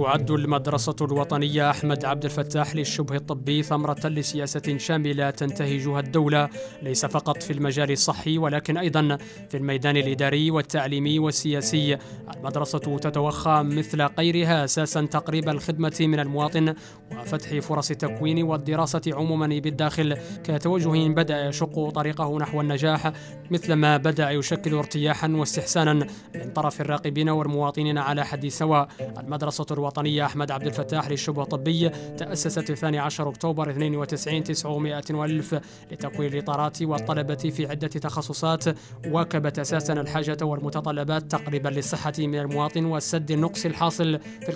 تعد المدرسة الوطنية أحمد عبد الفتاح للشبه الطبي ثمرة لسياسة شاملة تنتهجها الدولة ليس فقط في المجال الصحي ولكن أيضا في الميدان الإداري والتعليمي والسياسي. المدرسة تتوخى مثل غيرها أساسا تقريب الخدمة من المواطن وفتح فرص التكوين والدراسة عموما بالداخل. كتوجه بدأ يشق طريقه نحو النجاح مثلما بدأ يشكل ارتياحا واستحسانا من طرف الراقبين والمواطنين على حد سواء. المدرسة الوطنية أحمد عبد الفتاح للشبه الطبي تأسست في 12 أكتوبر 92 900 وألف لتكوين الإطارات والطلبة في عدة تخصصات واكبت أساسا الحاجة والمتطلبات تقريبا للصحة من المواطن وسد النقص الحاصل في